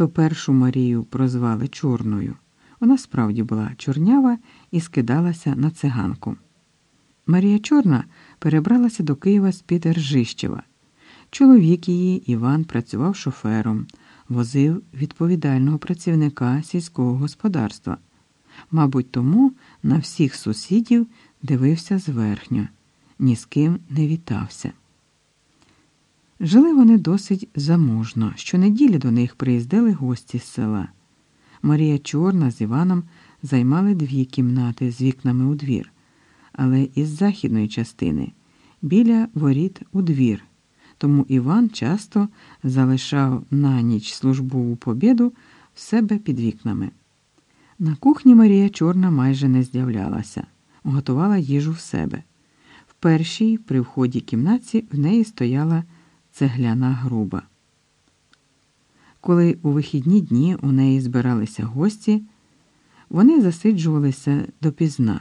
то першу Марію прозвали Чорною. Вона справді була чорнява і скидалася на циганку. Марія Чорна перебралася до Києва з під Ржищева. Чоловік її, Іван, працював шофером, возив відповідального працівника сільського господарства. Мабуть, тому на всіх сусідів дивився зверхньо, ні з ким не вітався. Жили вони досить заможно. Щонеділі до них приїздили гості з села. Марія Чорна з Іваном займали дві кімнати з вікнами у двір, але із західної частини, біля воріт у двір. Тому Іван часто залишав на ніч службову побіду в себе під вікнами. На кухні Марія Чорна майже не з'являлася, готувала їжу в себе. В першій, при вході кімнаті, в неї стояла цегляна груба. Коли у вихідні дні у неї збиралися гості, вони засиджувалися допізна,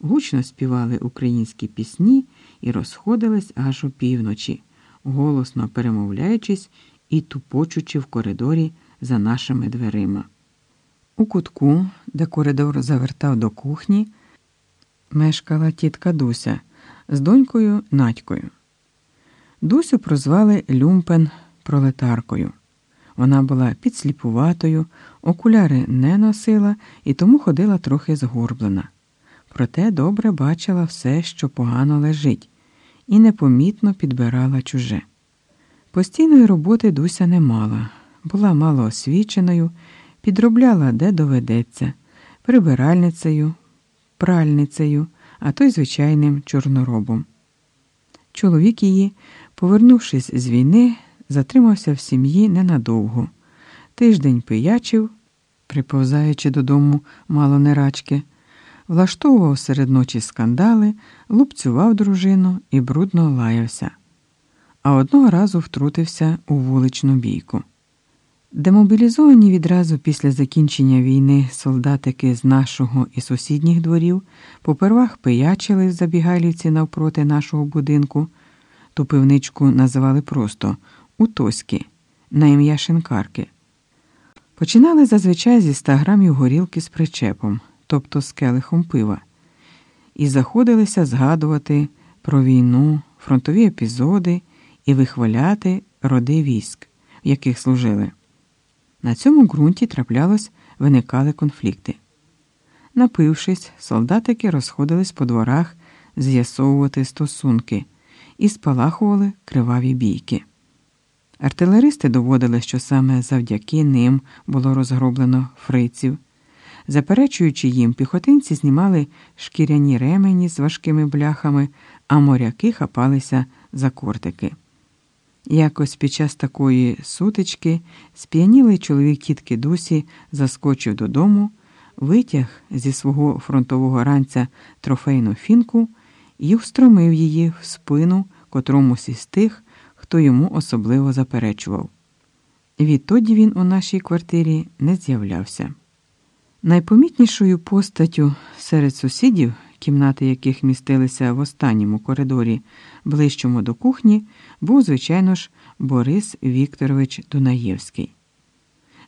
гучно співали українські пісні і розходились аж опівночі, голосно перемовляючись і тупочучи в коридорі за нашими дверима. У кутку, де коридор завертав до кухні, мешкала тітка Дуся з донькою Надькою. Дусю прозвали Люмпен пролетаркою. Вона була підсліпуватою, окуляри не носила і тому ходила трохи згорблена. Проте добре бачила все, що погано лежить, і непомітно підбирала чуже. Постійної роботи Дуся не мала, була мало освіченою, підробляла де доведеться, прибиральницею, пральницею, а то й звичайним чорноробом. Чоловік її, повернувшись з війни, затримався в сім'ї ненадовго. Тиждень пиячив, приповзаючи додому мало не рачки, влаштовував серед ночі скандали, лупцював дружину і брудно лаявся. А одного разу втрутився у вуличну бійку. Демобілізовані відразу після закінчення війни солдатики з нашого і сусідніх дворів попервах пиячили в забігайлівці навпроти нашого будинку. Ту пивничку називали просто Утоськи на ім'я шинкарки. Починали зазвичай зі 100 грамів горілки з причепом, тобто з келихом пива, і заходилися згадувати про війну, фронтові епізоди і вихваляти роди військ, в яких служили. На цьому ґрунті траплялось, виникали конфлікти. Напившись, солдатики розходились по дворах з'ясовувати стосунки і спалахували криваві бійки. Артилеристи доводили, що саме завдяки ним було розгроблено фриців. Заперечуючи їм, піхотинці знімали шкіряні ремені з важкими бляхами, а моряки хапалися за кортики. Якось під час такої сутички сп'янілий чоловік тітки Дусі заскочив додому, витяг зі свого фронтового ранця трофейну фінку і встромив її в спину котромусь із тих, хто йому особливо заперечував. Відтоді він у нашій квартирі не з'являвся. Найпомітнішою постаттю серед сусідів, кімнати яких містилися в останньому коридорі, ближчому до кухні, був, звичайно ж, Борис Вікторович Дунаєвський.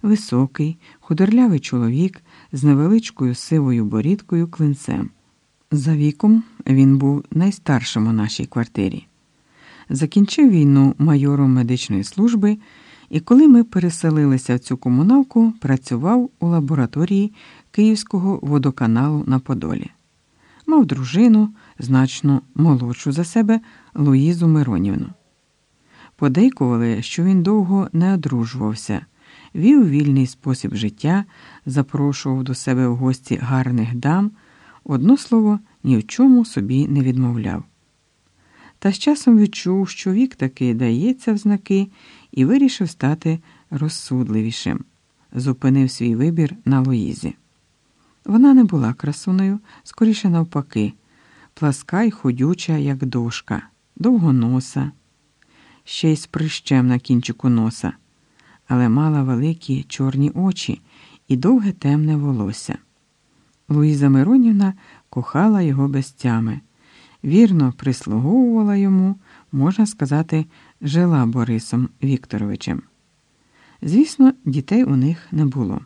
Високий, худорлявий чоловік з невеличкою сивою борідкою клинцем. За віком він був найстаршим у нашій квартирі. Закінчив війну майором медичної служби, і коли ми переселилися в цю комуналку, працював у лабораторії Київського водоканалу на Подолі. Мав дружину, значно молодшу за себе Луїзу Миронівну. Подейкували, що він довго не одружувався, вів вільний спосіб життя, запрошував до себе в гості гарних дам, одно слово, ні в чому собі не відмовляв. Та з часом відчув, що вік таки дається в знаки, і вирішив стати розсудливішим. Зупинив свій вибір на Луїзі. Вона не була красуною, скоріше навпаки, пласка й ходюча, як дошка, довгоноса, ще й з прищем на кінчику носа, але мала великі чорні очі і довге темне волосся. Луїза Миронівна кохала його без тями вірно прислуговувала йому, можна сказати, жила Борисом Вікторовичем. Звісно, дітей у них не було.